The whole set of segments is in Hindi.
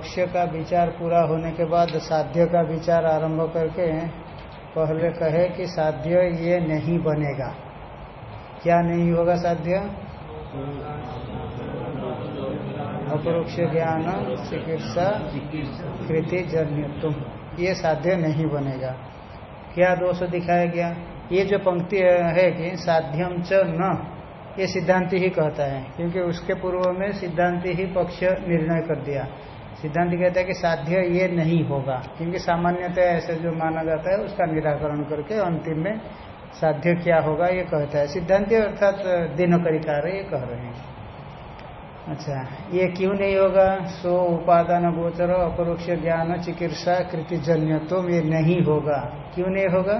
पक्ष का विचार पूरा होने के बाद साध्य का विचार आरंभ करके पहले कहे कि साध्य ये नहीं बनेगा। क्या नहीं होगा साध्य? अपरोक्ष ज्ञान, चिकित्सा, कृति जन्यत्व ये साध्य नहीं बनेगा। क्या दोष दिखाया गया? ये जो पंक्ति है कि साध्यम च न, ये सिद्धांति ही कहता है, क्योंकि उसके पूर्व में सिद्धांति ही पक्ष निर्णय कर दिया। सिद्धांत कहता है कि साध्य ये नहीं होगा, क्योंकि सामान्यतः ऐसे जो माना जाता है, उसका निराकरण करके अंतिम में साध्य क्या होगा, ये कहता है। सिद्धांत अर्थात दिनकरिकार ये कह रहे हैं। अच्छा ये क्यों नहीं होगा? सो उपादान गोचर, अपरोक्ष ज्ञान, चिकित्सा कृतिजन्य तो ये नहीं होगा। क्यों नहीं होगा?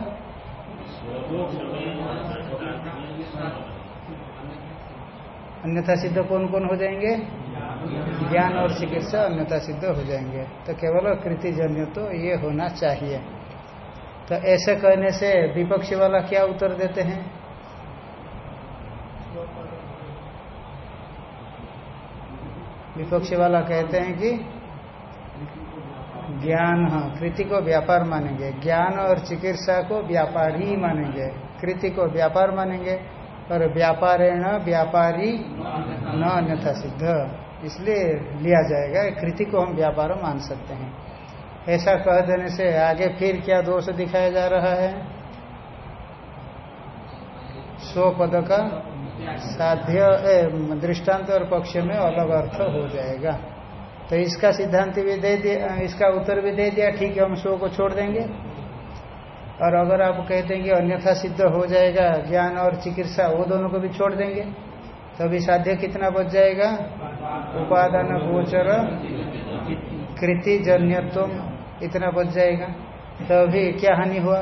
अन्यथा सिद्ध कौन कौन हो जाएँगे? ज्ञान और चिकित्सा अन्यथा सिद्ध हो जाएँगे। तो केवल कृतिजन्य तो ये होना चाहिए। तो ऐसे कहने से विपक्षी वाला क्या उत्तर देते हैं? विपक्षी वाला कहते हैं कि ज्ञान हाँ कृति को व्यापार मानेंगे। ज्ञान और चिकित्सा को व्यापार ही मानेंगे। कृति को व्यापार मानेंगे और व्यापारेण व्यापारी न अन्यथा सिद्ध। इसलिए लिया जाएगा, कृति को हम व्यापार मान सकते हैं। ऐसा कह देने से आगे फिर क्या दोष दिखाया जा रहा है? स्व पद का साध्य दृष्टांत और पक्ष में अलग अर्थ हो जाएगा। तो इसका सिद्धांत भी दे दिया, इसका उत्तर भी दे दिया, ठीक है, हम स्व को छोड़ देंगे। और अगर आप कहते हैं कि अन्यथा सिद्ध हो जाएगा, ज्ञान और चिकित्सा, वो दोनों को भी छोड़ देंगे। तो अभी साध्य कितना बच जाएगा? उपादान, गोचर, कृति जन्यत्व इतना बच जाएगा। तो अभी क्या हानि हुआ?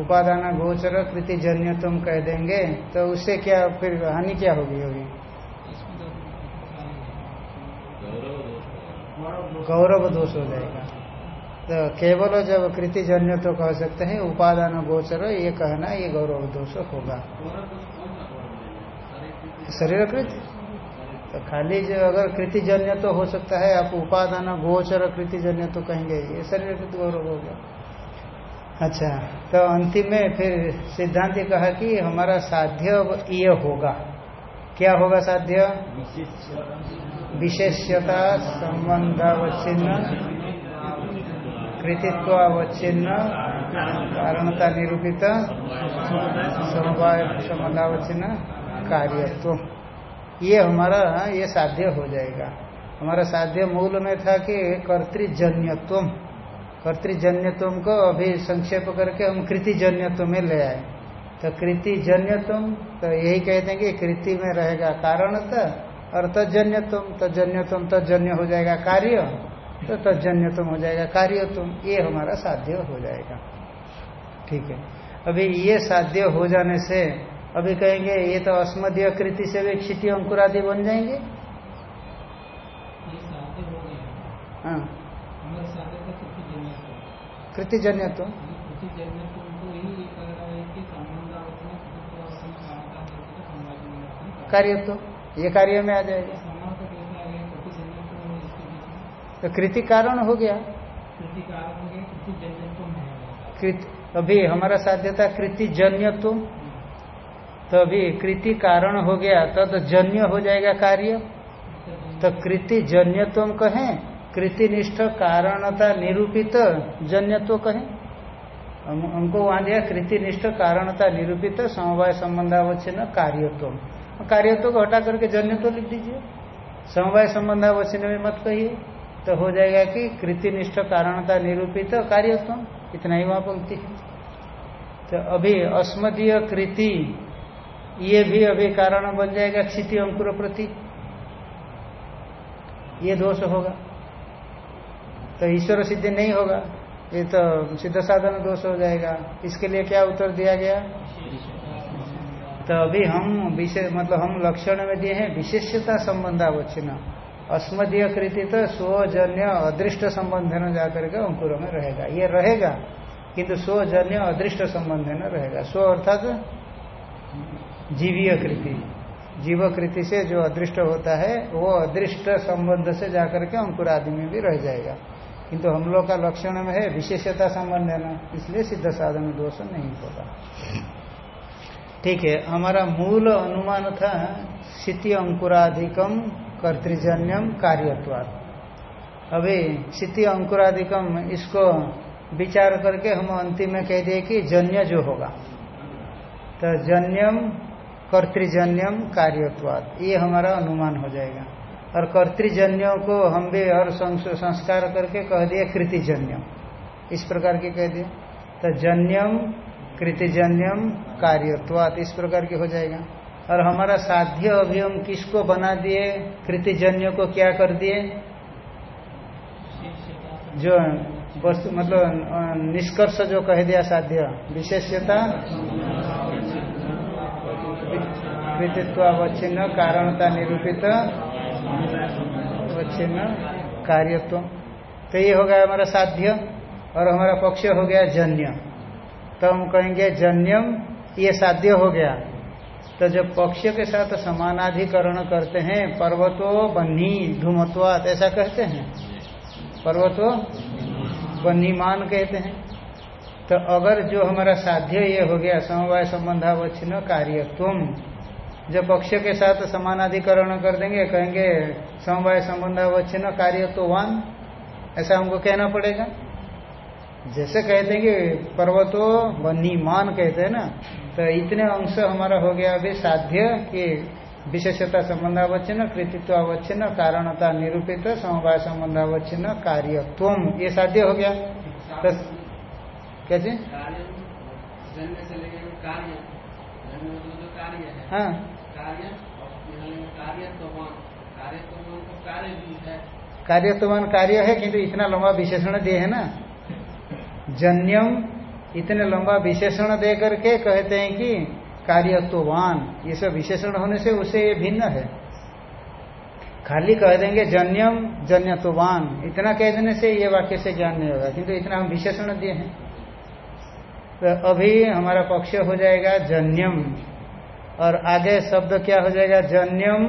उपादान, गोचर, कृति जन्यत्व कह देंगे तो उससे क्या फिर हानि क्या होगी होगी? गौरव दोष हो जाएगा। तो केवल जब कृति जन्य तो कह सकते हैं, उपादान, गोचर, ये कहना, ये गौरव दोष होगा। शरीर कृत। तो खाली जो अगर कृति जन्य तो हो सकता है, आप उपादान गोचर कृति जन्य तो कहेंगे, ये शरीर कृत गौरव हो गया। अच्छा तो अंतिम में फिर सिद्धांत कहा कि हमारा साध्य ये होगा। क्या होगा साध्य? विशेष्यता संबंधावच्छिन्न, कृतित्वावच्छिन्न, कारणता निरूपित, समवाय संबंधावच्छिन्न कार्यत्व ये हमारा, ये साध्य हो जाएगा। हमारा साध्य मूल में था कि कर्तृजन्यत्व कर्तृजन्यत्व को अभी संक्षेप करके हम कृतिजन्यत्व में ले आए। तो कृतिजन्यत्व तो यही कहते हैं कि कृति में रहेगा कारण कारणता और तजन्यत्व तजन्यत्व तजन्य हो जाएगा कार्य तो तजन्यत्व हो जाएगा कार्यत्व ये हमारा साध्य हो जाएगा। ठीक है। अभी ये साध्य हो जाने से अभी कहेंगे ये तो अस्मदीय कृति से भी क्षिति अंकुरादि बन जाएँगे। हाँ कृतिजन्य तो। कार्य तो ये कार्य में आ जाएगा। तो कृति कारण हो गया। कृति अभी हमारा साध्यता कृति जन्यत्व तो अभी कृति कारण हो गया तब तो जन्य हो जाएगा कार्य। तो कृति जन्यत्व कहें कृतिनिष्ठ कारणता निरूपित जन्यत्व कहें। हम, हमको वहाँ दिया कृतिनिष्ठ कारणता निरूपित समवाय संबंधावच्छिन्न कार्यत्व कार्यत्व को हटा करके जन्य तो लिख दीजिए। समवाय संबंधावच्छिन्न में मत कहिए। तो हो जाएगा कि कृतिनिष्ठ कारणता निरूपित कार्यत्व इतना ही वहाँ पंक्ति है। तो अभी अस्मदीय कृति ये भी अभी कारण बन जाएगा क्षिति अंकुर प्रति। ये दोष होगा। तो ईश्वर सिद्धि नहीं होगा। ये तो सिद्ध साधन दोष हो जाएगा। इसके लिए क्या उत्तर दिया गया? तो अभी हम विशेष मतलब हम लक्षण में दिए हैं विशेषता संबंधावच्छिन्न। अस्मदीय कृति तो स्वजन्य अदृष्ट संबंध न जाकर के अंकुर में रहेगा। ये रहेगा, किंतु स्वजन्य अदृष्ट संबंध न रहेगा। स्व अर्थात जीव कृति से जो अदृष्ट होता है, वो अदृष्ट संबंध से जाकर के अंकुर आदि में भी रह जाएगा। किंतु हम लोग का लक्षण में है, विशेषता संबंध है ना, इसलिए सिद्ध साधन दोष नहीं होगा ठीक है, हमारा मूल अनुमान था स्थिति अंकुराधिकम कर्तृजन्यम कार्यत्वाद अभी स्थिति अंकुराधिकम, इसको विचार करके हम अंतिम में कह दिए कि जन्य जो होगा। तो जन्यम कर्तृजन्यम कार्यत्वाद ये हमारा अनुमान हो जाएगा। और कर्तृजन्यों को हम भी और संस्कार करके कह दिए कृतिजन्यम। इस प्रकार के कह दिए। तो जन्यम, कृतिजन्यम, कार्यत्वात इस प्रकार के हो जाएगा। और हमारा साध्य अभी हम किसको बना दिए? कृतिजन्य को क्या कर दिए? जो वस्तु मतलब निष्कर्ष जो कह दिया साध्य। विशेषता कृतित्व अवच्छिन्न कारणता निरूपित, अवच्छिन्न, कार्यत्व। तो ये हो गया हमारा साध्य, और हमारा पक्ष हो गया जन्य। तो हम कहेंगे जन्यम, ये साध्य हो गया। तो जब पक्ष के साथ समानाधिकरण करते हैं, पर्वतो बन्ही, धूमत्वात, ऐसा कहते हैं। पर्वतो बन्हीमान कहते हैं। तो अगर जो हमारा साध्य ये हो गया, समवाय संबंधावच्छिन्न कार्यत्व जब पक्ष के साथ समानाधिकरण कर देंगे कहेंगे समवाय संबंधावच्छिन्न वन ऐसा हमको कहना पड़ेगा। जैसे कहते हैं कि पर्वतो बन्हीमान कहते हैं ना तो इतने अंश हमारा हो गया अभी साध्य कि विशेषता संबंध संबंधावच्छिन्न कृतित्व अवच्छिन्न कारणता निरूपित समवाय संबंध संबंधावच्छिन्न कार्यत्व ये साध्य हो गया। तो कैसे हाँ। कार्यत्वान कार्य है। किंतु इतना लंबा विशेषण दिए है ना? जन्यम इतने लंबा विशेषण दे करके कहते हैं कि कार्यत्वान ये सब विशेषण होने से उसे ये भिन्न है। खाली कह देंगे जन्यम जन्यत्वान इतना कह देने से ये वाक्य से ज्ञान नहीं होगा किंतु इतना हम विशेषण दिए हैं। तो अभी हमारा पक्ष हो जाएगा जन्यम। और आगे शब्द क्या हो जाएगा? जन्यम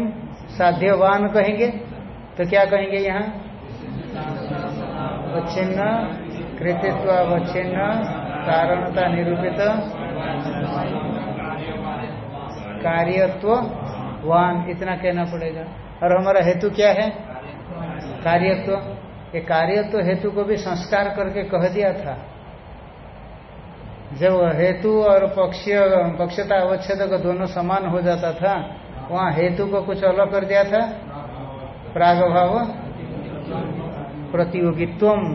साध्यवान कहेंगे। तो क्या कहेंगे यहाँ? अवच्छिन्न कृतित्व अवच्छिन्न कारणता निरूपित कार्यत्व वान इतना कहना पड़ेगा। और हमारा हेतु क्या है? कार्यत्व। ये कार्यत्व हेतु को भी संस्कार करके कह दिया था। जब हेतु और पक्ष, पक्षता अवच्छेद को दोनों समान हो जाता था, वहाँ हेतु को कुछ अलग कर दिया था? प्राग भाव प्रतियोगित्वम।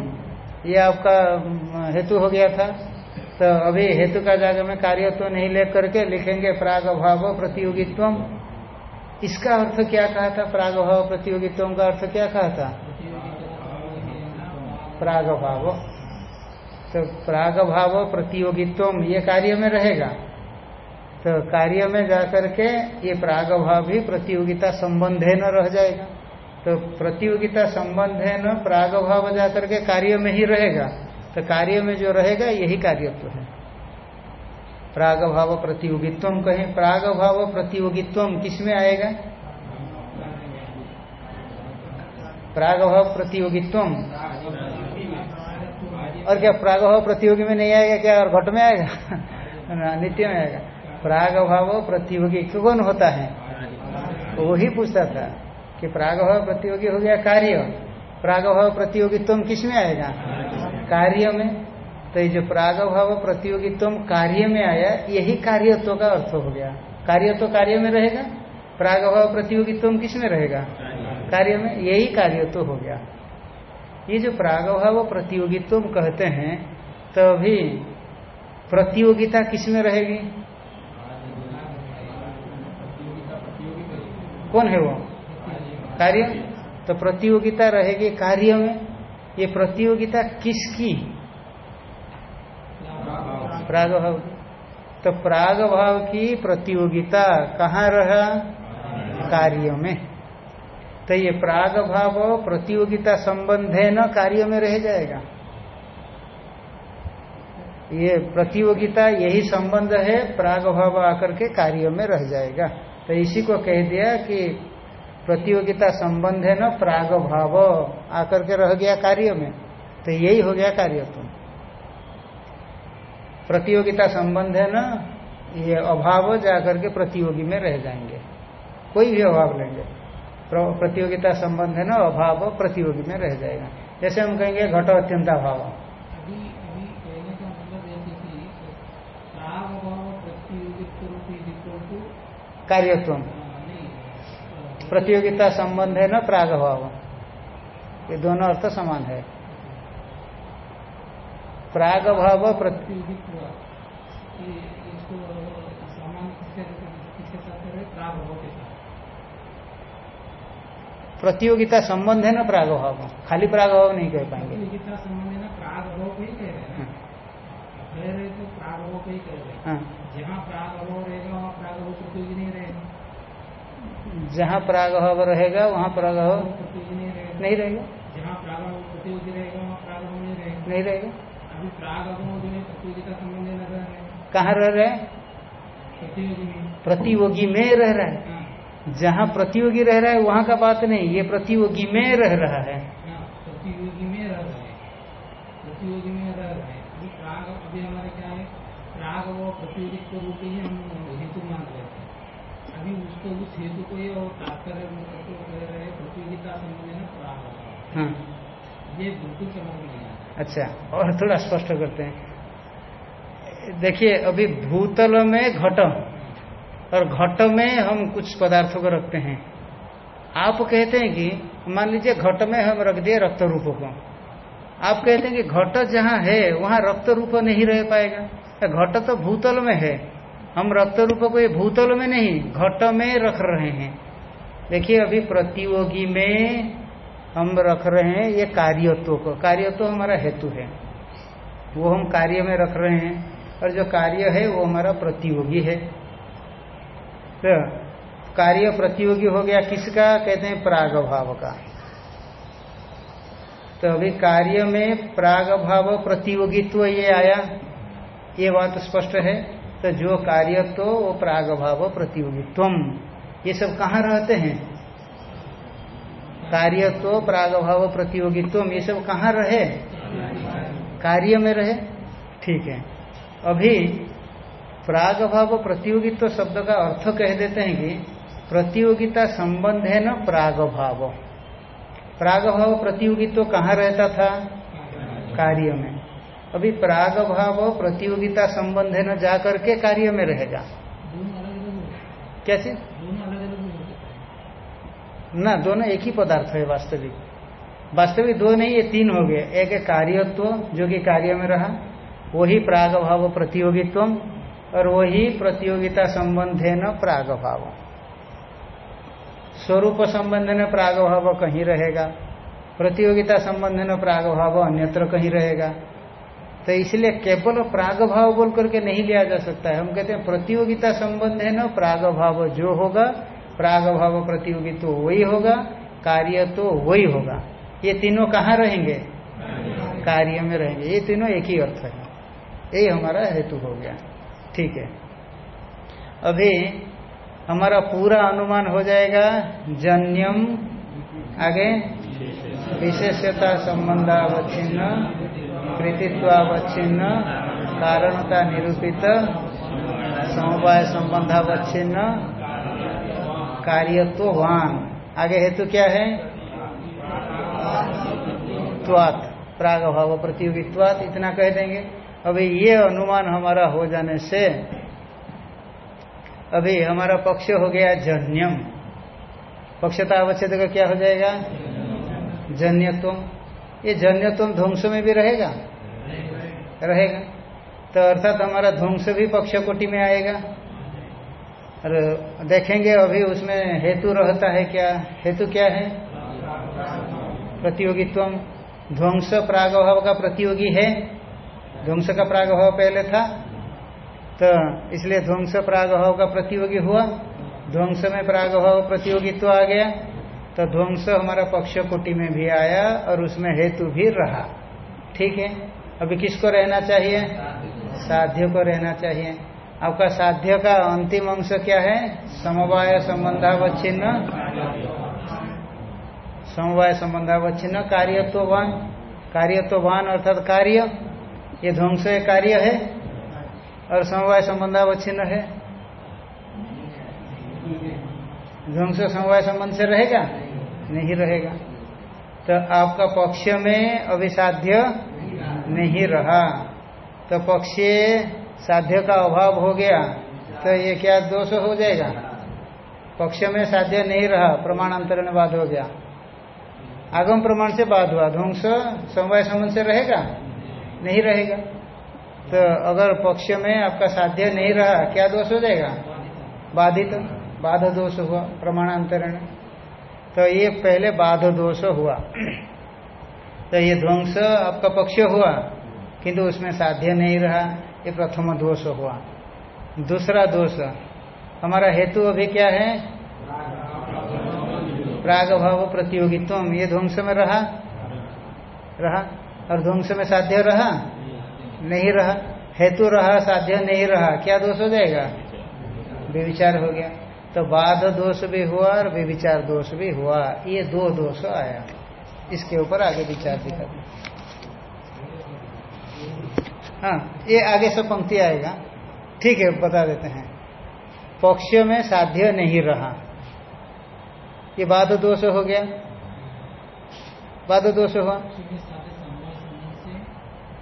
ये आपका हेतु हो गया था। तो अभी हेतु का जगह में कार्यत्व तो नहीं लेकर के लिखेंगे प्राग भाव प्रतियोगित्वम। इसका अर्थ क्या कहा था? प्राग भाव प्रतियोगित्वम का अर्थ क्या कहा था? प्राग भाव तो प्राग भाव प्रतियोगित्व ये कार्य में रहेगा। तो कार्य में जाकर के ये प्राग भाव भी प्रतियोगिता संबंध न रह जाएगा। तो प्रतियोगिता संबंध है न प्राग भाव जाकर के कार्य में ही रहेगा। तो कार्य में जो रहेगा, यही कार्यत्व है। प्राग भाव प्रतियोगित्व कहें। प्राग भाव प्रतियोगित्व किसमें आएगा? प्राग भाव प्रतियोगित्व और क्या प्राग भाव प्रतियोगी में नहीं आएगा क्या? और घट में आएगा? नित्य में आएगा। प्राग भाव प्रतियोगी कौन होता है? वो ही पूछता था कि प्रागभाव प्रतियोगी हो गया कार्य। प्राग प्रागभाव प्रतियोगित्व किसमें आएगा? कार्य में। तो ये जो प्राग भाव प्रतियोगित्व कार्य में आया यही कार्यत्व का अर्थ हो गया। कार्य तो कार्य में रहेगा प्राग भाव प्रतियोगित्व किसमें रहेगा? कार्य में। यही कार्य तो हो गया। ये जो प्राग भाव प्रतियोगित्व कहते हैं, तभी तो प्रतियोगिता किसमें रहेगी? कौन है वो? कार्य? तो प्रतियोगिता रहेगी कार्य में। ये प्रतियोगिता किसकी? प्राग भाव तो प्राग भाव की प्रतियोगिता कहाँ रहा? कार्य में। तो ये प्राग भाव प्रतियोगिता संबंध है न कार्य में रह जाएगा। ये प्रतियोगिता यही संबंध है, प्राग भाव आकर के कार्य में रह जाएगा। तो इसी को कह दिया कि प्रतियोगिता संबंध है न प्राग भाव आकर के रह गया कार्य में। तो यही हो गया कार्य तुम प्रतियोगिता संबंध है न ये अभाव जाकर के प्रतियोगी में रह जाएँगे। कोई भी अभाव लेंगे। प्रतियोगिता संबंध है ना अभाव प्रतियोगी में रह जाएगा। जैसे हम कहेंगे घटो अत्यंत अभाव। कार्यत्व प्रतियोगिता संबंध है ना प्राग भाव ये दोनों अर्थ समान है। प्राग भाव प्रतियोगिता संबंध है ना प्राग भाव खाली प्राग भाव नहीं कह पाएँगे। है ही हैं तो ही हैं। जहाँ प्राग भाव रहेगा वहाँ प्राग भाव नहीं रहेगा। जहाँ नहीं रहेगा। प्रतियोगी वहाँ नहीं रहेगा। नहीं रहेगा। अभी प्राग जो है प्रतियोगिता संबंध है। कहाँ रह रहे हैं? प्रतियोगी में। प्रतियोगी में रह रहा है। जहाँ प्रतियोगी रह रहा है वहाँ का बात नहीं ये प्रतियोगी में रह रहा है। प्रतियोगी में रह रहा है। प्रतियोगी में रह रहा है। अभी प्राग अभी हमारे क्या है प्राग वो प्रतियोगित्व रूप ही हम हेतु मान रहे थे अभी उसको उस हेतु को ये और तात्पर्य रहे प्रतियोगिता है प्राग हाँ ये बिल्कुल समझ नहीं अच्छा और थोड़ा स्पष्ट करते हैं। देखिए अभी भूतल में घट और घट में हम कुछ पदार्थों को रखते हैं। आप कहते हैं कि, मान लीजिए घट में हम रख दिए रक्त रूप को। आप कहते हैं कि घट जहाँ है, वहाँ रक्त रूप नहीं रह पाएगा। तो घट तो भूतल में है। हम रक्त रूप को ये भूतल में नहीं घट में रख रहे हैं। देखिए, अभी प्रतियोगी में हम रख रहे हैं ये कार्यत्व को। कार्यत्व हमारा हेतु है। वो हम कार्य में रख रहे हैं और जो कार्य है वो हमारा प्रतियोगी है। तो कार्य प्रतियोगी हो गया किसका? कहते हैं प्राग भाव का। तो अभी कार्य में प्राग भाव प्रतियोगित्व ये आया, ये बात स्पष्ट है। तो जो कार्य तो वो प्राग भाव प्रतियोगित्व ये सब कहाँ रहते हैं? कार्य तो प्राग भाव प्रतियोगित्व ये सब कहाँ रहे? कार्य में रहे। ठीक है। अभी प्राग भाव प्रतियोगित्व शब्द का अर्थ कह देते हैं कि प्रतियोगिता संबंध है न प्राग भाव प्राग भाव प्रतियोगित्व कहाँ रहता था? कार्य में। अभी प्राग भाव प्रतियोगिता संबंध है न, जाकर के कार्य में रहेगा। कैसे? ना, दोनों एक ही पदार्थ है वास्तविक। वास्तविक दो नहीं, ये तीन हो गए। एक है कार्यत्व, जो कि कार्य में रहा, वही प्राग भाव प्रतियोगित्व और वही प्रतियोगिता संबंध है न प्राग भाव स्वरूप संबंध न प्राग भाव कहीं रहेगा, प्रतियोगिता संबंध न प्राग भाव अन्यत्र कहीं रहेगा। तो इसलिए केवल प्राग भाव बोल करके नहीं लिया जा सकता है। हम कहते हैं प्रतियोगिता संबंध है न प्राग भाव जो होगा प्राग भाव प्रतियोगी तो वही होगा कार्य तो वही होगा। ये तीनों कहाँ रहेंगे? कार्य में रहेंगे। ये तीनों एक ही अर्थ है। यही हमारा हेतु हो गया। ठीक है। अभी हमारा पूरा अनुमान हो जाएगा जन्यम, आगे? विशेषता संबंधावच्छिन्न, कृतित्वावच्छिन्न, कारणता निरूपित, समवाय संबंधावच्छिन्न, कार्यत्ववान। आगे हेतु क्या है? प्राग भाव प्रतियोगित्वात इतना कह देंगे। अभी ये अनुमान हमारा हो जाने से, अभी हमारा पक्ष हो गया जन्यम। पक्षता अवच्छेद का क्या हो जाएगा? जन्यत्व। ये जन्यत्व ध्वंस में भी रहेगा? रहेगा। तो अर्थात हमारा ध्वंस भी पक्ष कोटि में आएगा। और देखेंगे अभी उसमें हेतु रहता है क्या? हेतु क्या है? प्रतियोगित्व। ध्वंस प्रागभाव का प्रतियोगी है। ध्वंस का प्रागभाव पहले था तो इसलिए ध्वंस प्रागभाव का प्रतियोगी हुआ। ध्वंस में प्राग प्रागभाव प्रतियोगित्व आ गया तो ध्वंस हमारा पक्ष कोटि में भी आया और उसमें हेतु भी रहा। ठीक है? अभी किसको रहना चाहिए? साध्य को रहना चाहिए। आपका साध्य का अंतिम अंश क्या है? समवाय संबंधावच्छिन्न। समवाय संबंधावच्छिन्न, कार्यत्ववान। कार्यत्ववान अर्थात कार्य। ये ध्वंस कार्य है और समवाय संबंधावच्छिन्न है। ध्वंस समवाय संबंध से रहेगा? नहीं रहेगा। तो आपका पक्ष में अभिसाध्य नहीं रहा। तो पक्ष साध्य का अभाव हो गया तो ये क्या दोष हो जाएगा? पक्ष में साध्य नहीं रहा प्रमाणांतर में बाद हो गया। आगम प्रमाण से बाद हुआ। ध्वंस समवाय संबंध से रहेगा? नहीं रहेगा। तो अगर पक्ष में आपका साध्य नहीं रहा, क्या दोष हो जाएगा? बाधित। बाध दोष हुआ, प्रमाणांतरण। तो ये पहले बाध दोष हुआ। तो ये ध्वंस आपका पक्ष हुआ, किंतु उसमें साध्य नहीं रहा, ये प्रथम दोष हुआ। दूसरा दोष, हमारा हेतु अभी क्या है? प्राग भाव प्रतियोगित्व ये ध्वंस में रहा? रहा। और ध्वंस में साध्य रहा? नहीं रहा। हेतु रहा, साध्य नहीं रहा। क्या दोष हो जाएगा? विचार हो गया। तो बाध दोष भी हुआ और विचार दोष भी हुआ। ये दो दोष आया। इसके ऊपर आगे विचार दिखाते हाँ ये आगे से पंक्ति आएगा। ठीक है, बता देते हैं। पक्ष में साध्य नहीं रहा। ये बाद दोष हो गया। बाद दोष हुआ।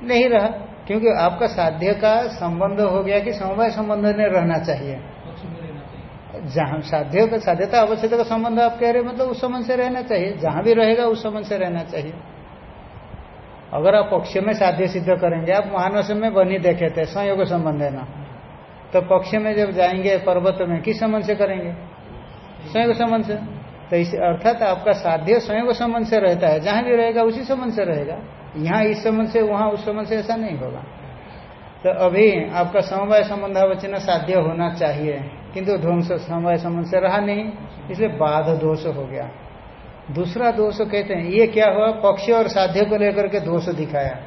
नहीं रहा, क्योंकि आपका साध्य का संबंध हो गया कि समवाय संबंध में रहना चाहिए। जहाँ साध्य का, साध्यता अवश्यता का संबंध आप कह रहे मतलब उस संबंध से रहना चाहिए। जहाँ भी रहेगा, उस संबंध से रहना चाहिए। अगर आप पक्ष में साध्य सिद्ध करेंगे, आप मानस में बनी देखे थे, संयोग संबंध है ना। तो पक्ष में जब जाएँगे, पर्वत में, किस संबंध से करेंगे? संयोग संबंध से। तो इस, अर्थात आपका साध्य संयोग संबंध से रहता है। जहाँ भी रहेगा, उसी संबंध से रहेगा। यहाँ इस संबंध से, वहाँ उस संबंध से ऐसा नहीं होगा। तो अभी आपका समवाय संबंधावचन साध्य होना चाहिए, किंतु ध्वंस समवाय संबंध से रहा नहीं, इसलिए बाध दोष हो गया। दूसरा दोष कहते हैं, ये क्या हुआ? पक्ष और साध्य को लेकर के दोष दिखाया।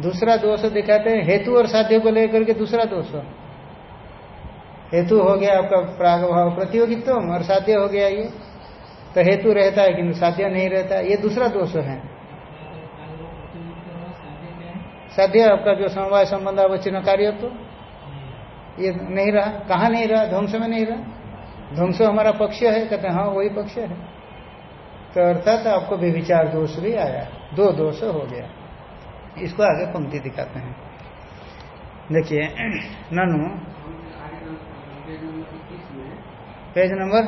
दूसरा दोष दिखाते हैं, हेतु और साध्य को लेकर के दूसरा दोष। हेतु हो गया आपका प्राग भाव प्रतियोगित्व और साध्य हो गया ये। तो हेतु रहता है, किंतु साध्य नहीं रहता, ये दूसरा दोष है। साध्य आपका जो समवाय संबंध अवचिन्न कार्य तो ये नहीं रहा। कहा नहीं रहा? ध्वंस में नहीं रहा। ध्वंस हमारा पक्ष है। कहते हैं हाँ वही पक्ष है। तो अर्थात आपको विचार दोष भी आया। दो दोष हो गया। इसको आगे पंक्ति दिखाते हैं। देखिए ननु। Page number?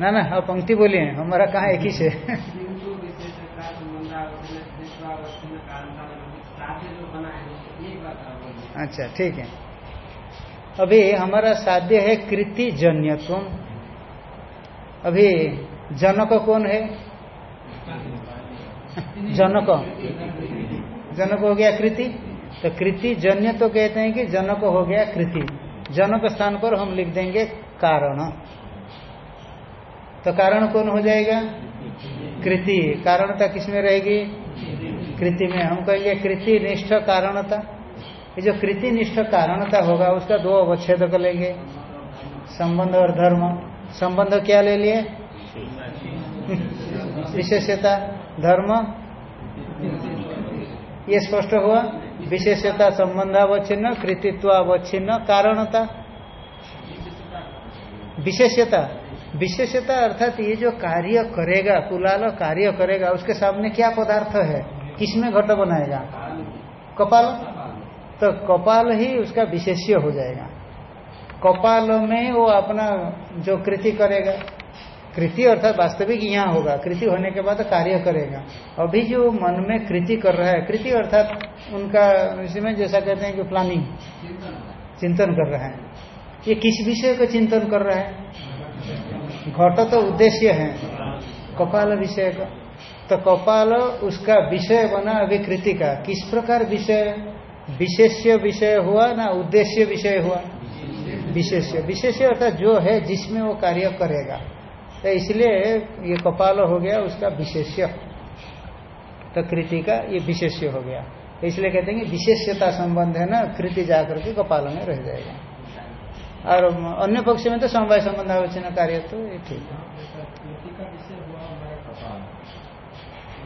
ना ना आप पंक्ति बोलिए। हमारा कहाँ एक ही? अच्छा ठीक है। अभी हमारा साध्य है कृति जन्यत्व अभी जनक कौन है? जनक। जनक हो गया कृति। तो कृति जन्य तो कहते हैं कि जनक हो गया कृति। जनक स्थान पर हम लिख देंगे कारण। तो कारण कौन हो जाएगा? कृति। कारणता किसमें रहेगी? कृति में। हम कहेंगे कृति निष्ठ कारणता। ये जो कृति निष्ठ कारणता होगा, उसका दो अवच्छेद कर लेंगे। संबंध और धर्म। संबंध क्या ले लिए? विशेषता। धर्म। ये स्पष्ट हुआ? विशेषता, संबंधावच्छिन्न, कृतित्वावच्छिन्न, कारणता। विशेषता। विशेषता अर्थात ये जो कार्य करेगा, कुलाल कार्य करेगा, उसके सामने क्या पदार्थ है? किसमें घट बनाएगा? कपाल। तो कपाल ही उसका विशेष्य हो जाएगा। कपाल में वो अपना जो कृति करेगा, कृति अर्थात वास्तविक यहाँ होगा, कृति होने के बाद कार्य करेगा। अभी जो मन में कृति कर रहा है, कृति अर्थात उनका इसमें जैसा कहते हैं कि प्लानिंग चिंतन कर रहा है। ये किस विषय का चिंतन कर रहा है? घट तो उद्देश्य है, कपाल विषय का। तो कपाल उसका विषय बना अभी कृति का। किस प्रकार विषय? विशेष्य विषय हुआ ना उद्देश्य विषय हुआ? विशेष्य। विशेष्य अर्थात जो है जिसमें वो कार्य करेगा। तो इसलिए ये कपाल हो गया, उसका विशेष्य। तो कृति का ये विशेष्य हो गया। तो इसलिए कहते हैं कि विशेष्यता संबंध है ना, कृति जाकर के कपाल में रह जाएगा। और अन्य पक्ष में तो समवाय संबंध आलोचना कार्य तो ये ठीक है।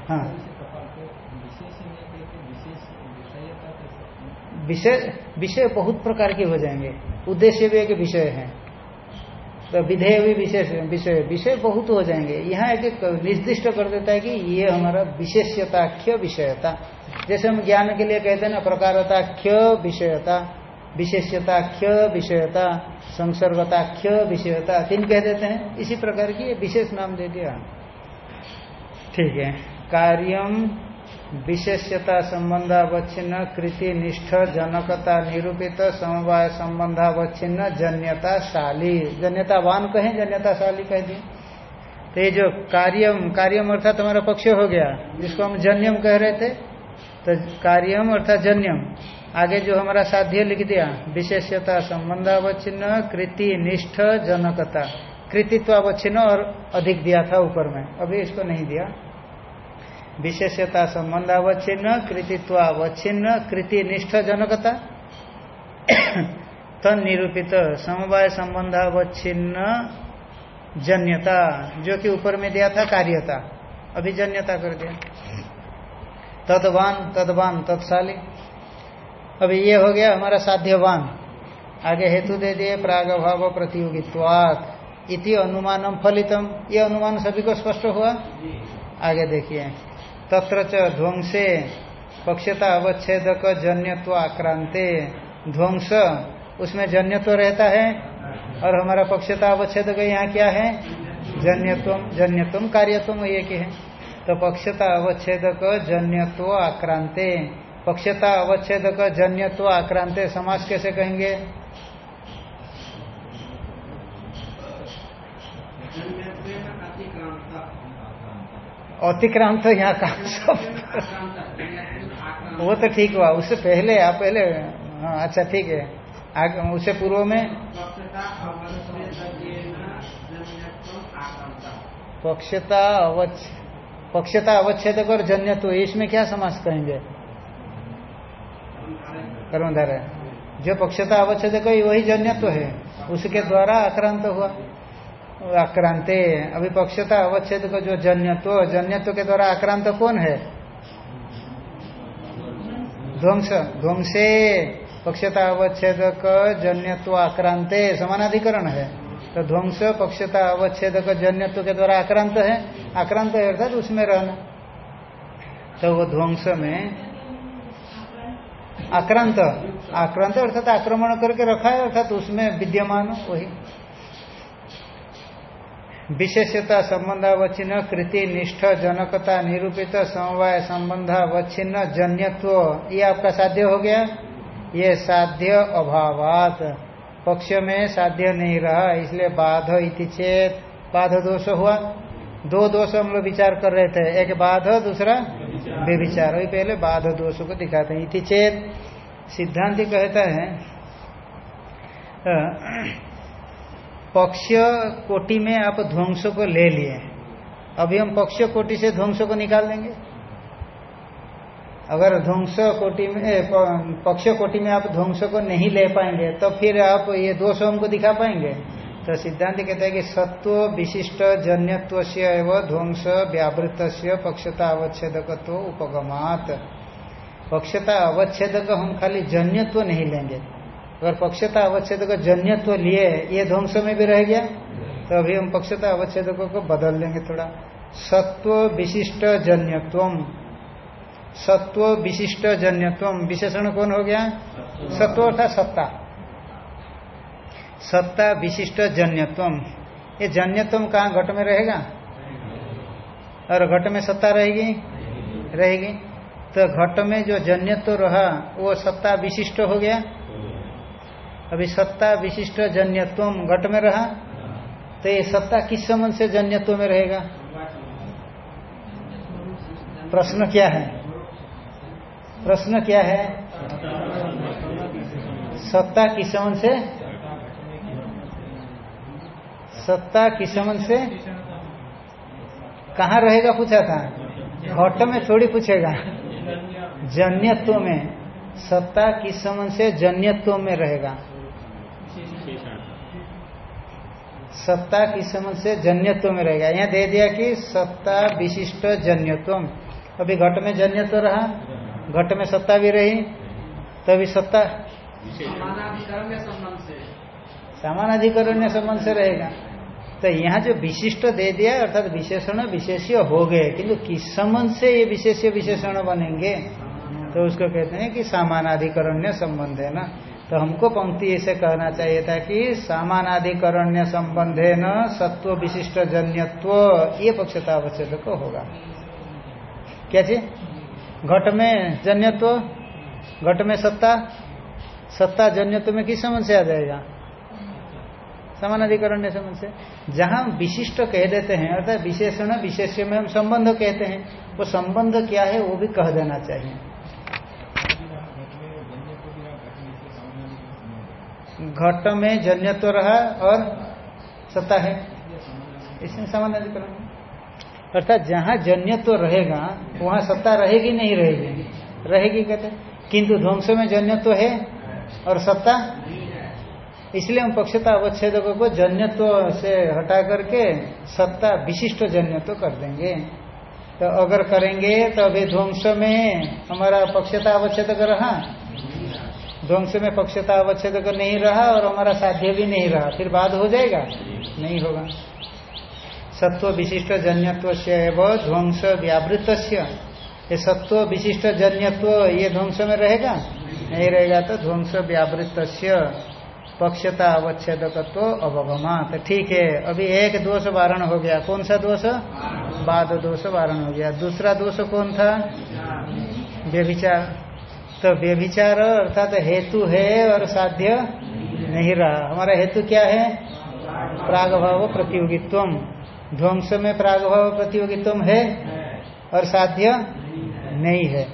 हाँ। विषय विषय बहुत प्रकार के हो जाएँगे। उद्देश्य भी एक विषय है। तो विधेय भी विशेष, विषय विषय बहुत हो जाएँगे। यहाँ एक निर्दिष्ट कर देता है कि ये हमारा विशेष्यताख्य विषयता। जैसे हम ज्ञान के लिए कहते हैं ना, प्रकारताख्य विषयता विशेषता विशेष्यताख्य विषयता, संसर्गताख्य विषयता, तीन कह देते हैं। इसी प्रकार की विशेष नाम दे दिया। ठीक है। कार्यम विशेष्यता संबंधावच्छिन्न कृति निष्ठ जनकता निरूपित, समवाय संबंधावच्छिन्न जन्यता शाली जन्यतावान कहें जन्यता शाली कह दिए। तो ये जो कार्यम कार्यम अर्थात तुम्हारा पक्ष हो गया, जिसको हम जन्यम कह रहे थे तो कार्यम अर्थात जन्यम। आगे जो हमारा साध्य लिख दिया, विशेष्यता संबंधावच्छिन्न कृति निष्ठ जनकता। कृतित्वावच्छिन्न और अधिक दिया था ऊपर में, अभी इसको नहीं दिया। विशेषता संबंध अवच्छिन्न कृतित्व अवच्छिन्न कृति निष्ठ जनकता तन निरूपित समवाय संबंध अवच्छिन्न जन्यता जो कि ऊपर में दिया था कार्यता। अभी जन्यता कर दिया। तदवान तदवान तत्शाली। अभी ये हो गया हमारा साध्यवान। आगे हेतु दे दिए प्राग भाव प्रतियोगित्वात। इति अनुमानम फलितम। ये अनुमान सभी को स्पष्ट हुआ? आगे देखिए। तत्र च ध्वंसे पक्षता अवच्छेदक जन्यत्व आक्रांते। ध्वंस, उसमें जन्यत्व रहता है और हमारा पक्षता अवच्छेदक यहाँ क्या है? जन्यत्व जन्यत्व कार्यत्व एक है। तो पक्षता अवच्छेदक जन्यत्व आक्रांते। पक्षता अवच्छेदक जन्यत्व आक्रांते समाज कैसे कहेंगे? अतिक्रांत यहाँ का सब। वो तो ठीक हुआ, उससे पहले आप पहले हाँ अच्छा ठीक है। उससे पूर्व में? पक्षता अवच्छ, पक्षता अवच्छेद और जन्य तो इसमें क्या समास कहेंगे? कर्मधार जो पक्षता अवच्छेद वही जन्य तो है। उसके द्वारा आक्रांत हुआ। आक्रांते अभी पक्षता अवच्छेद का जो जन्यत्व जन्यत्व के द्वारा आक्रांत कौन है? ध्वंस, ध्वंसे, पक्षता अवच्छेद का जन्यत्व, आक्रांते, समानाधिकरण है। तो ध्वंस, पक्षता अवच्छेद का जन्यत्व के द्वारा आक्रांत है। आक्रांत है अर्थात उसमें रहना। तो वो ध्वंस में आक्रांत आक्रांत अर्थात आक्रमण करके रखा है, अर्थात उसमें विद्यमान, वही। विशेषता संबंधावच्छिन्न, कृति, निष्ठ, जनकता, निरूपित, समवाय, संबंधावच्छिन्न, जन्यत्व, ये आपका साध्य हो गया? ये साध्य अभावात। पक्ष में साध्य नहीं रहा, इसलिए बाध इति चेत। बाध दोष हुआ? दो दोष हम लोग विचार कर रहे थे, एक बाध, दूसरा बेविचार वही पहले बाध दोष को दिखाते हैं। इति चेत सिद्धांत कहता है पक्ष कोटि में आप ध्वंस को ले लिए अभी हम पक्ष कोटि से ध्वंस को निकाल देंगे। अगर ध्वंस कोटि में पक्ष कोटि में आप ध्वंस को नहीं ले पाएँगे तो फिर आप ये दोष हमको दिखा पाएँगे। तो सिद्धांत कहता है कि सत्व विशिष्ट जन्यत्व से एवं ध्वंस व्यावृत पक्षता अवच्छेदक उपगमात। पक्षता अवच्छेदक हम खाली जन्यत्व नहीं लेंगे। अगर पक्षता अवच्छेद का जन्यत्व लिए, ये ध्वंस में भी रह गया तो अभी हम पक्षता अवच्छेद को बदल लेंगे थोड़ा। सत्व विशिष्ट जन्यत्व सत्व विशिष्ट जन्यत्व विशेषण कौन हो गया? सत्व अर्थात सत्ता। सत्ता विशिष्ट जन्यत्व ये जन्यत्व कहाँ घट में रहेगा? और घट में सत्ता रहेगी? रहेगी। तो घट में जो जन्यत्व रहा, वो सत्ता विशिष्ट हो गया। अभी सत्ता विशिष्ट जन्यत्व घट में रहा तो ये सत्ता किस संबंध से जन्यत्व में रहेगा? प्रश्न क्या है? प्रश्न क्या है? सत्ता किस संबंध से? सत्ता किस संबंध से? कहाँ रहेगा पूछा था? घट में थोड़ी पूछेगा। जन्यत्व में। सत्ता किस संबंध से जन्यत्व में रहेगा? सत्ता किस समझ से जन्यत्व में रहेगा। यहाँ दे दिया कि सत्ता विशिष्ट जन्यत्व। अभी घट में जन्यत्व रहा घट में सत्ता भी रही तभी सत्ता समान अधिकरण संबंध से रहेगा। तो यहाँ जो विशिष्ट दे दिया अर्थात विशेषण विशेष्य हो गए किंतु किस संबंध से ये विशेष्य विशेषण बनेंगे? तो उसको कहते हैं कि सामानाधिकरण्य संबंध है ना। तो हमको पंक्ति ऐसे कहना चाहिए था कि सामानाधिकरण्य संबंधे न सत्व विशिष्ट जन्यत्व, ये पक्षता अवच्छेद को होगा। क्या चीज़? घट में जन्यत्व, घट में सत्ता? सत्ता जन्यत्व में किस समझ से आ जाएगा? समान अधिकरण संबंध से। जहाँ विशिष्ट कह देते हैं, अर्थात विशेषण विशेष में हम संबंध कहते हैं, वो संबंध क्या है, वो भी कह देना चाहिए। घट में जन्यत्व रहा और सत्ता है। इसमें समान अधिकरण अर्थात जहाँ जन्यत्व रहेगा, वहाँ सत्ता रहेगी, नहीं रहेगी। रहेगी कहते किंतु ध्वंस में जन्यत्व है और सत्ता इसलिए हम पक्षता अवच्छेद को जन्यत्व से हटा करके सत्ता विशिष्ट जन्यत्व कर देंगे। तो अगर करेंगे तो अभी ध्वंस में हमारा पक्षता अवच्छेद रहा ध्वंस में पक्षता अवच्छेद नहीं रहा और हमारा साध्य भी नहीं रहा। फिर बाद हो जाएगा? नहीं होगा। सत्व विशिष्ट जन्यत्व से ध्वंस व्यावृत ये सत्व विशिष्ट जन्यत्व ये ध्वंस में रहेगा? नहीं रहेगा तो ध्वंस व्यावृत पक्षता अवच्छेदकत्व अवगमा तो ठीक है, अभी एक दोष वारण हो गया। कौन सा दोष? बाद दोष वारण हो गया। दूसरा दोष कौन था? व्यभिचार। तो व्यभिचार अर्थात तो हेतु है और साध्य नहीं रहा। हमारा हेतु क्या है? प्रागभाव प्रतियोगित्व ध्वंस में प्रागभाव प्रतियोगित्व है और साध्य नहीं है।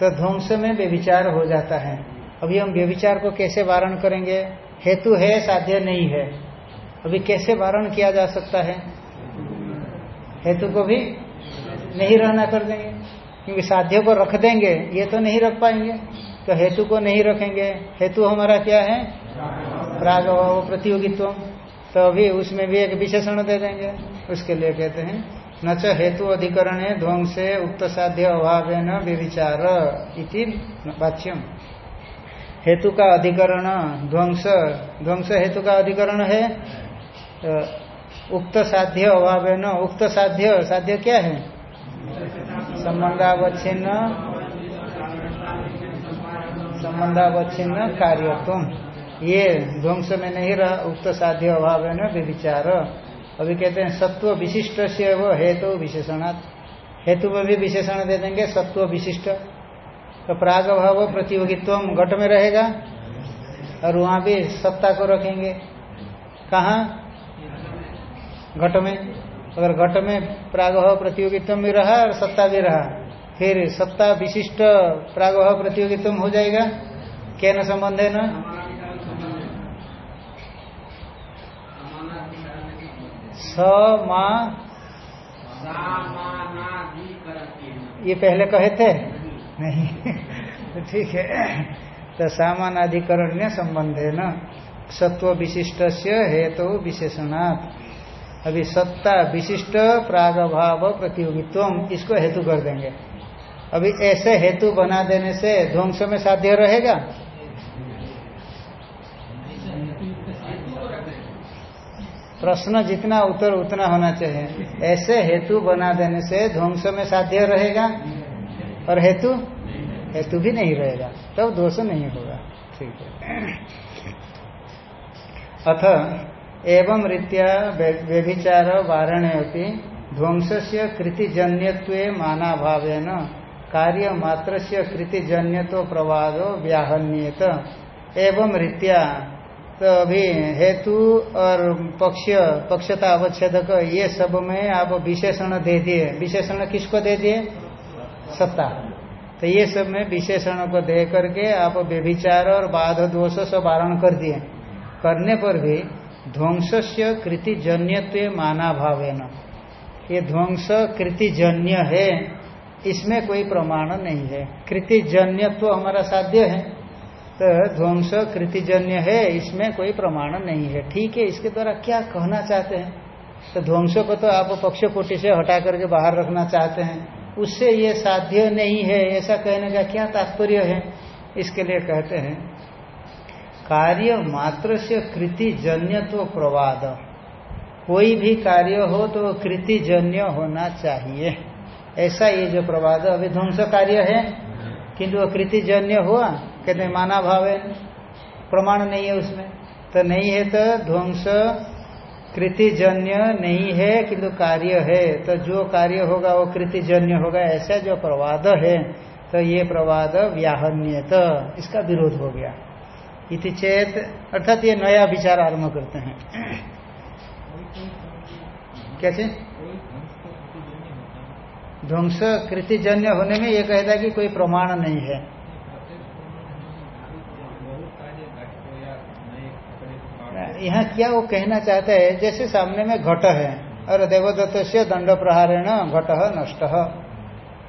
तो ध्वंस में व्यभिचार हो जाता है। अभी हम व्यभिचार को कैसे वारण करेंगे? हेतु है, साध्य नहीं है। अभी कैसे वारण किया जा सकता है? हेतु को भी नहीं रहना कर देंगे। क्योंकि साध्य को रख देंगे, ये तो नहीं रख पाएँगे। तो हेतु को नहीं रखेंगे। हेतु हमारा क्या है? प्राग प्रतियोगित्व। तो अभी उसमें भी एक विशेषण दे देंगे। उसके लिए कहते हैं, न च हेतु अधिकरण ध्वंसे उक्त साध्य अभाव न व्यविचार इति वाच्यम। हेतु का अधिकरण ध्वंस ध्वंस हेतु का अधिकरण है? तो उक्त साध्य अभाव है न उक्त साध्य साध्य क्या है? संबंधावच्छिन्न संबंधावच्छिन्न कार्यत्व। ये ध्वंस में नहीं रहा, उक्त साध्य अभाव है न विचार अभी कहते हैं, सत्व विशिष्ट से वो हेतु विशेषणात्। हेतु में भी विशेषण दे देंगे, सत्व विशिष्ट। तो प्राग भाव प्रतियोगित्व घट में रहेगा, और वहाँ भी सत्ता को रखेंगे। कहा? घट में। अगर घट में प्रागभाव प्रतियोगित्व भी रहा और सत्ता भी रहा, फिर सत्ता विशिष्ट प्रागभाव प्रतियोगित्व हो जाएगा? क्या न संबंध है न मा ये पहले कहे थे? नहीं। ठीक है। तो सामानाधिकरण्य संबंध है न सत्व विशिष्ट से हेतु तो अभी सत्ता विशिष्ट प्रागभाव प्रतियोगित्व इसको हेतु कर देंगे। अभी ऐसे हेतु बना देने से ध्वंस में साध्य रहेगा? प्रश्न जितना उत्तर उतना होना चाहिए। ऐसे हेतु बना देने से ध्वंस में साध्य रहेगा? और हेतु? हेतु भी नहीं रहेगा। तब तो दोष नहीं होगा। ठीक है। अथ एवं रीत्या व्यभिचार वारणे अपनी ध्वंस से कृतिजन्यत्व माना भावेन कार्य मात्र से कृतिजन्य तो प्रवादो व्याहन्यत। एवं रीत्या तो अभी हेतु और पक्ष पक्षता अवच्छेदक ये सब में आप विशेषण दे दिए। विशेषण किसको दे दिए? सत्ता। तो ये सब में विशेषण को दे करके आप व्यभिचार और बाध दोष सब वारण कर दिए। करने पर भी ध्वंस से कृतिजन्यत्व माना भावेन ये ध्वंस कृतिजन्य है, इसमें कोई प्रमाण नहीं है। कृतिजन्य तो हमारा साध्य है तो ध्वंस कृतिजन्य है, इसमें कोई प्रमाण नहीं है। ठीक है, इसके द्वारा क्या कहना चाहते हैं? तो ध्वंस को तो आप पक्ष से हटा करके बाहर रखना चाहते हैं। उससे ये साध्य नहीं है, ऐसा कहने का क्या तात्पर्य है? इसके लिए कहते हैं कार्य मात्र से कृतिजन्य तो प्रवाद। कोई भी कार्य हो तो कृतिजन्य होना चाहिए। ऐसा ये जो प्रवाद, अभी ध्वंस कार्य है, किंतु कृतिजन्य हुआ, कहते माना भाव है प्रमाण नहीं है उसमें। तो नहीं है तो ध्वंस कृतिजन्य नहीं है, किंतु कार्य है। तो जो कार्य होगा वो कृतिजन्य होगा, ऐसा जो प्रवाद है तो ये प्रवाद व्याहन्य तो इसका विरोध हो गया। इति चेत अर्थात ये नया विचार आरंभ करते हैं। क्या ध्वंस कृतिजन्य होने में ये कहता है कि कोई प्रमाण नहीं है। यहाँ क्या वो कहना चाहता है, जैसे सामने में घट है और देवदत्त से दंड प्रहारेण घट नष्ट।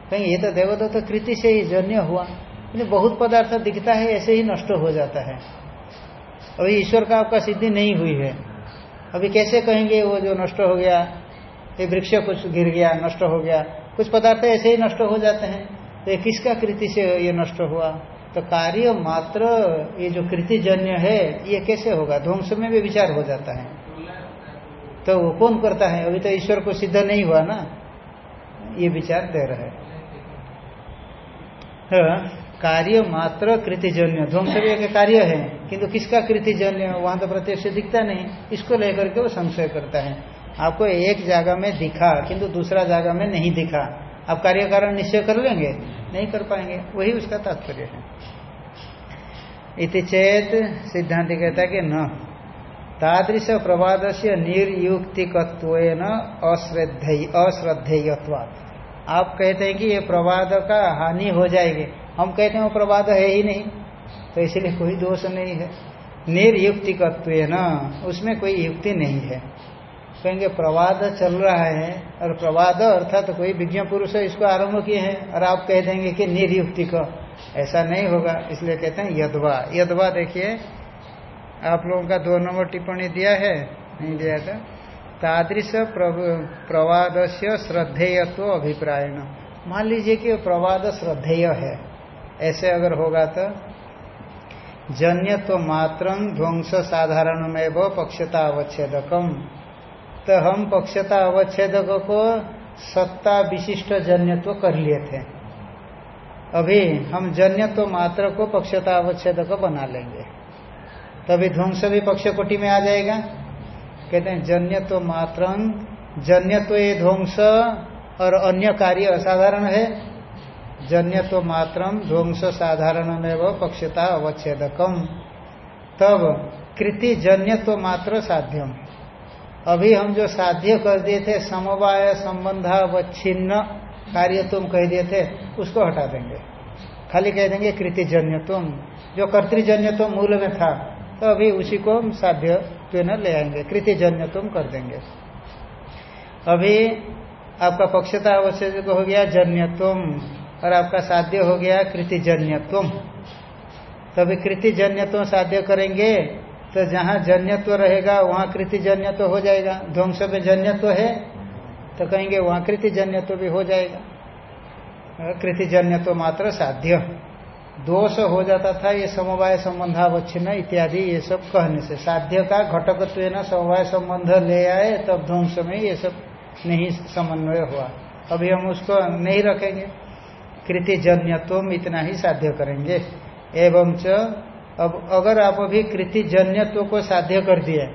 कहीं ये तो देवदत्त कृति से ही जन्य हुआ। बहुत पदार्थ दिखता है ऐसे ही नष्ट हो जाता है। अभी ईश्वर का आपका सिद्धि नहीं हुई है। अभी कैसे कहेंगे वो जो नष्ट हो गया ये वृक्ष कुछ गिर गया नष्ट हो गया कुछ पदार्थ ऐसे ही नष्ट हो जाते हैं। तो किसका कृति से ये नष्ट हुआ? तो कार्य मात्र ये जो कृतिजन्य है ये कैसे होगा? ध्वंस में भी विचार हो जाता है। तो वो कौन करता है? अभी तो ईश्वर को सिद्ध नहीं हुआ ना। ये विचार दे रहे हाँ, कार्य मात्र कृतिजन्य। ध्वंस भी एक कार्य है, किंतु किसका कृतिजन्य? वहाँ तो प्रत्यक्ष दिखता नहीं। इसको लेकर के वो संशय करता है। आपको एक जगह में दिखा, किंतु दूसरा जगह में नहीं दिखा। आप कार्य कारण निश्चय कर लेंगे, नहीं कर पाएँगे। वही उसका तात्पर्य है। इति चेत सिद्धांत कहता है कि न। तादृश प्रवाद से निर्युक्तिकत्व अश्रद्धेयत्वात्। आप कहते हैं कि ये प्रवाद का हानि हो जाएगी। हम कहते हैं वो प्रवाद है ही नहीं तो इसलिए कोई दोष नहीं है। निर्युक्तिकत्व न उसमें कोई युक्ति नहीं है। कहेंगे, प्रवाद चल रहा है, और प्रवाद अर्थात तो कोई विज्ञ पुरुष इसको आरंभ किए हैं, और आप कह देंगे कि निर्युक्ति को ऐसा नहीं होगा, इसलिए कहते हैं यदवा। यदवा देखिए, आप लोगों का दो नंबर टिप्पणी दिया है, नहीं दिया था? तादृश प्रवाद से श्रद्धेयत्व अभिप्राय मान लीजिए कि प्रवाद श्रद्धेय है। ऐसे अगर होगा तो? जन्य तो मात्र ध्वंस साधारण में वो पक्षता अवच्छेदकम तो हम पक्षता अवच्छेदक को सत्ता विशिष्ट जन्यत्व कर लिए थे। अभी हम जन्यत्व मात्र को पक्षता अवच्छेदक बना लेंगे। तभी ध्वंस भी पक्ष कोटि में आ जाएगा। कहते हैं, जन्यत्व मात्र, जन्यत्व ये ध्वंस और अन्य कार्य असाधारण है। जन्यत्व मात्र ध्वंस साधारण पक्षता अवच्छेदकम। तब कृति जन्यत्व मात्र साध्यम। अभी हम जो साध्य कर दिए थे, समवाय संबंधावच्छिन्न कार्य तुम कह दिए थे, उसको हटा देंगे। खाली कह देंगे कृतिजन्य तुम जो कर्तृजन्य तुम मूल में था तो अभी उसी को हम साध्य न ले आएँगे कृतिजन्य तुम कर देंगे। अभी आपका पक्षता अवश्य हो गया जन्यत्म और आपका साध्य हो गया कृतिजन्यत्व तभी कृतिजन्यत्व साध्य करेंगे तो जहाँ जन्यत्व रहेगा, वहाँ कृति जन्यत्व हो जाएगा। ध्वंस में जन्यत्व है तो कहेंगे वहाँ कृति जन्यत्व भी हो जाएगा। कृति जन्यत्व मात्र साध्य। दोष हो जाता था, ये समवाय संबंधावच्छिन्न इत्यादि, ये सब कहने से। साध्य का घटकत्व न समवाय संबंध ले आए, तब ध्वंस में ये सब नहीं समन्वय हुआ। अभी हम उसको नहीं रखेंगे। कृतिजन्यत्व इतना ही साध्य करेंगे। एवं च, अब अगर आप अभी कृतिजन्यत्व को साध्य कर दिए,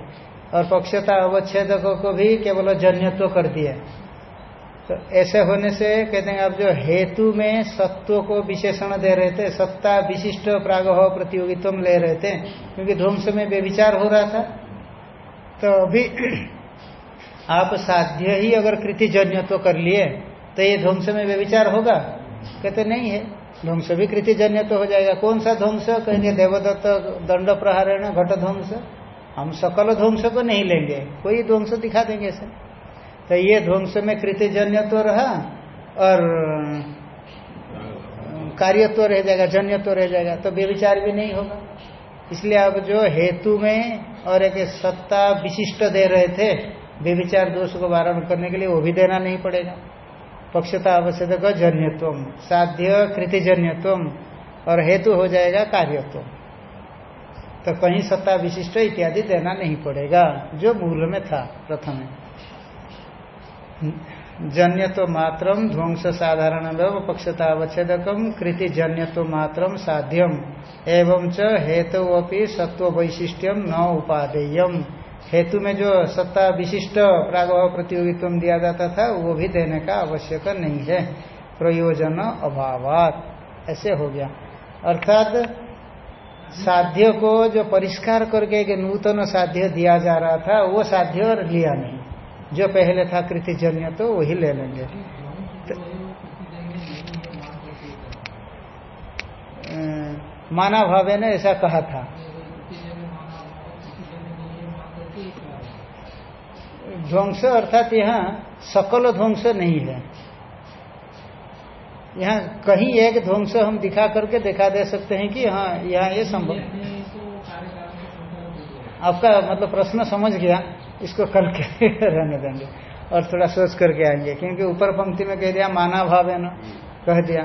और पक्षता अवच्छेद को भी केवल जन्यत्व कर दिए तो ऐसे होने से कहते हैं, आप जो हेतु में सत्व को विशेषण दे रहे थे, सत्ता विशिष्ट प्रागह प्रतियोगित्व ले रहे थे, क्योंकि ध्वंस में व्यविचार हो रहा था तो अभी आप साध्य ही अगर कृतिजन्यत्व कर लिए तो ये ध्वंस में व्यविचार होगा? कहते, नहीं है। ध्वंस भी कृतिजन्य तो हो जाएगा। कौन सा ध्वंस? कहेंगे, देवदत्त दंड प्रहारण घट ध्वंस। हम सकल ध्वंस को नहीं लेंगे। कोई ध्वंस दिखा देंगे ऐसे। तो ये ध्वंस में कृतिजन्य तो रहा और कार्यत्व रह जाएगा, जन्य तो रह जाएगा। तो व्यविचार भी नहीं होगा। इसलिए आप जो हेतु में और एक सत्ता विशिष्ट दे रहे थे, व्यविचार दोष को वारण करने के लिए वो भी देना नहीं पड़ेगा। पक्षता आवश्यक जन्यत्व, साध्य कृतिजन्यत्व, और हेतु हो जाएगा कार्यत्व। तो कहीं सत्ता विशिष्ट इत्यादि देना नहीं पड़ेगा, जो मूल में था प्रथम। जन्यत्व मात्र ध्वंस साधारण पक्षता अवच्छेदकम कृतिजन्यत्व मात्र साध्यम एवं च हेतु अपनी सत्व वैशिष्ट्यम न उपादेयम। हेतु में जो सत्ता विशिष्ट प्रागव प्रतियोगित्व दिया जाता था वो भी देने का आवश्यक नहीं है। प्रयोजन अभावात। ऐसे हो गया। अर्थात साध्य को जो परिष्कार करके एक नूतन साध्य दिया जा रहा था वो साध्य और लिया नहीं। जो पहले था कृतिजन्य तो वही ले लेंगे। तो, माना भावे ने ऐसा कहा था। ध्वंस अर्थात यहाँ सकल ध्वंस नहीं है। यहाँ कहीं एक ध्वंस हम दिखा करके दिखा दे सकते हैं कि हाँ यहाँ ये संभव आपका मतलब प्रश्न समझ गया, इसको कल के रहने देंगे और थोड़ा सोच करके आएँगे, क्योंकि ऊपर पंक्ति में कह दिया माना भाव कह दिया।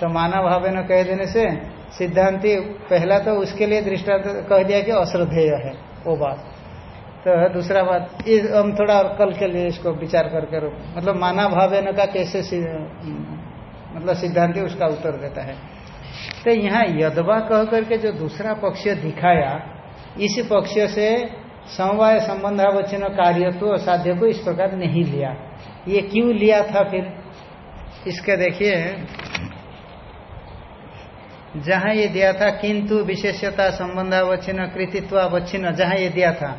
तो माना भाव कह देने से सिद्धांति पहला तो उसके लिए दृष्टांत कह दिया कि अश्रद्धेय है, वो बात। तो दूसरा बात, ये हम थोड़ा और कल के लिए इसको विचार करके मतलब माना भावेन का कैसे मतलब सिद्धांत उसका उत्तर देता है। तो यहाँ यदवा कह करके जो दूसरा पक्ष दिखाया, इस पक्ष से समवाय संबंधावचन कार्य तो साध्य को इस प्रकार नहीं लिया। ये क्यों लिया था फिर? इसके देखिए, जहाँ ये दिया था किंतु विशेषता संबंधावचन कृतित्वावच्छिन्न, जहाँ ये दिया था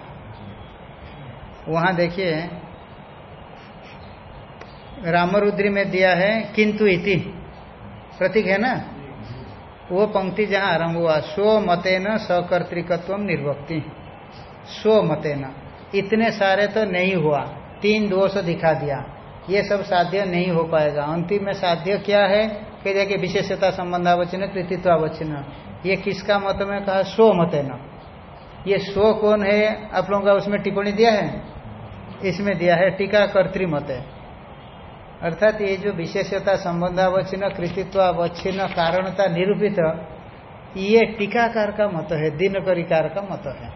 वहाँ देखिए, रामरुद्री में दिया है, किंतु इति। प्रतीक है ना? वो पंक्ति जहाँ आरंभ हुआ, स्व मतेन सकर्तिकत्व निर्वक्ति। स्व मतेन। इतने सारे तो नहीं हुआ, तीन दोष दिखा दिया। ये सब साध्य नहीं हो पाएगा। अंतिम में साध्य क्या है? कह दिया कि विशेषता संबंधावचन, कृतित्वावचन। ये किसका मत में कहा? स्व मतेन। ये स्व कौन है? आप लोगों का उसमें टिप्पणी दिया है? इसमें दिया है, टीका कर्तृमत अर्थात ये जो विशेषता, संबंधावच्छिन्न, कृतित्वावच्छिन्न, कारणता निरूपित, ये टीकाकार का मत है, दिनकरिकार का मत है।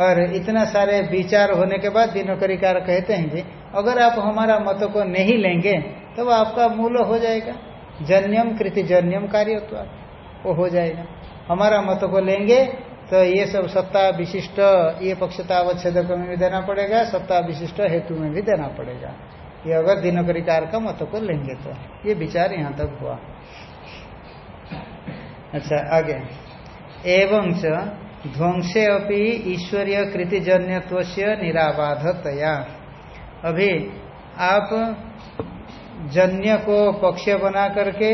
और इतना सारे विचार होने के बाद दिनकरिकार कहते हैं कि, अगर आप हमारा मत को नहीं लेंगे तो आपका मूल हो जाएगा। जन्यम कृति जन्यम कार्य वो हो जाएगा। हमारा मत को लेंगे तो ये सब सत्ता विशिष्ट, ये पक्षता में भी देना पड़ेगा, सत्ता विशिष्ट हेतु में भी देना पड़ेगा। ये अगर दिनकरिकार का मत को लेंगे तो। ये विचार यहाँ तक हुआ। अच्छा आगे। एवं ध्वंसे अपनी ईश्वरीय कृतिजन्यत्व से निराबाधतया। अभी आप जन्य को पक्ष बना करके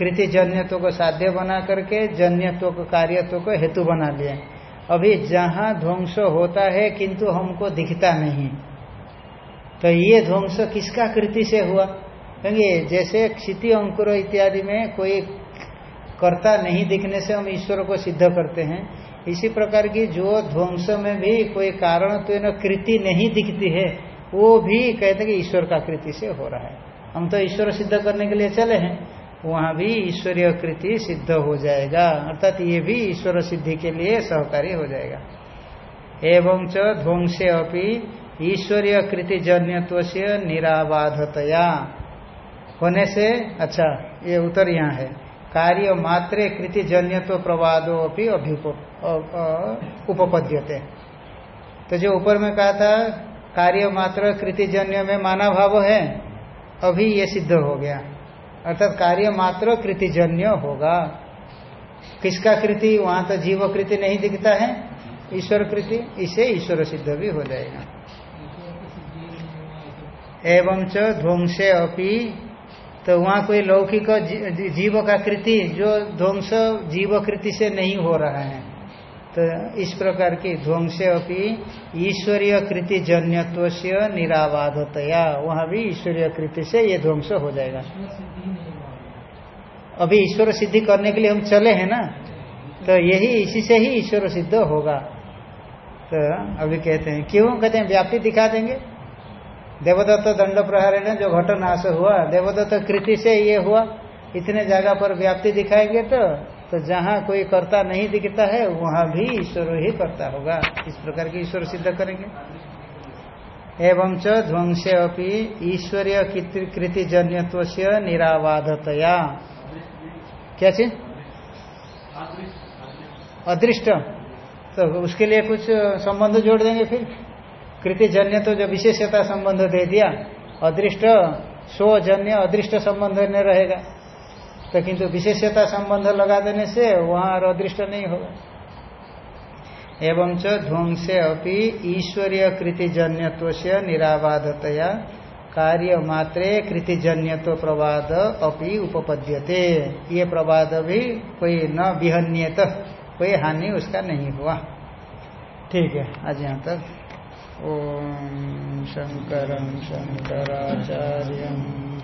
कृति जन्यत्व को साध्य बना करके जन्यत्व को कार्यत्व को हेतु बना लिए अभी जहाँ ध्वंस होता है, किंतु हमको दिखता नहीं। तो ये ध्वंस किसका कृति से हुआ? क्योंकि जैसे क्षिति अंकुर इत्यादि में कोई कर्ता नहीं दिखने से हम ईश्वर को सिद्ध करते हैं। इसी प्रकार की जो ध्वंस में भी कोई कारण तो कृति नहीं दिखती है, वो भी कहते कि ईश्वर का कृति से हो रहा है। हम तो ईश्वर सिद्ध करने के लिए चले हैं। वहाँ भी ईश्वरीय कृति सिद्ध हो जाएगा। अर्थात ये भी ईश्वर सिद्धि के लिए सहकारी हो जाएगा। एवं च ध्वंसे अपनी ईश्वरीय कृति जन्यत्व से निराबाधतया। होने से अच्छा ये उत्तर यहाँ है। कार्य मात्रे कृति जन्य तो प्रवादो अपनी उपपद्यते। तो जो ऊपर में कहा था, कार्य मात्र कृति जन्य में माना भाव है, अभी ये सिद्ध हो गया। अर्थात कार्य मात्र कृतिजन्य होगा। किसका कृति? वहाँ तो जीव कृति नहीं दिखता है। ईश्वर कृति, इसे ईश्वर सिद्ध भी हो जाएगा। एवं च ध्वंसे अपी तो वहाँ कोई लौकिक जीव का कृति, जो ध्वंस जीव कृति से नहीं हो रहा है। तो इस प्रकार की ध्वंसे अपनी ईश्वरीय कृति जन्यत्व से निरावाधतया। वहाँ भी ईश्वरीय कृति से ये ध्वंस हो जाएगा। अभी ईश्वर सिद्धि करने के लिए हम चले हैं ना तो यही इसी से ही ईश्वर सिद्ध होगा। तो अभी कहते हैं, क्यों? कहते हैं, व्याप्ति दिखा देंगे। देवदत्त दंड प्रहार ने, जो घटनाश हुआ, देवदत्त कृति से ये हुआ। इतने जगह पर व्याप्ति दिखाएँगे तो तो जहाँ कोई कर्ता नहीं दिखता है, वहाँ भी ईश्वर ही करता होगा। इस प्रकार की ईश्वर सिद्ध करेंगे। एवं च ध्वंसे अपनी ईश्वरीय कृति जन्यत्व से क्या चीज़? अदृष्ट। तो उसके लिए कुछ संबंध जोड़ देंगे फिर। कृति जन्य तो जो विशेषता संबंध दे दिया, अदृष्ट, स्वजन्य, अदृष्ट संबंध न रहेगा। तो किंतु विशेषता संबंध लगा देने से वहाँ अदृष्ट नहीं होगा। एवं च ध्वंसे अपनी ईश्वरीय कृतिजन्यत्व से निराबाधतया कार्य मात्रे कृतिजन्यत्व प्रवाद अपनी उपपद्यते। ये प्रवाद भी कोई न विहन्यत, कोई हानि उसका नहीं हुआ। ठीक है, आज यहाँ तक। ओम शंकर शंकराचार्य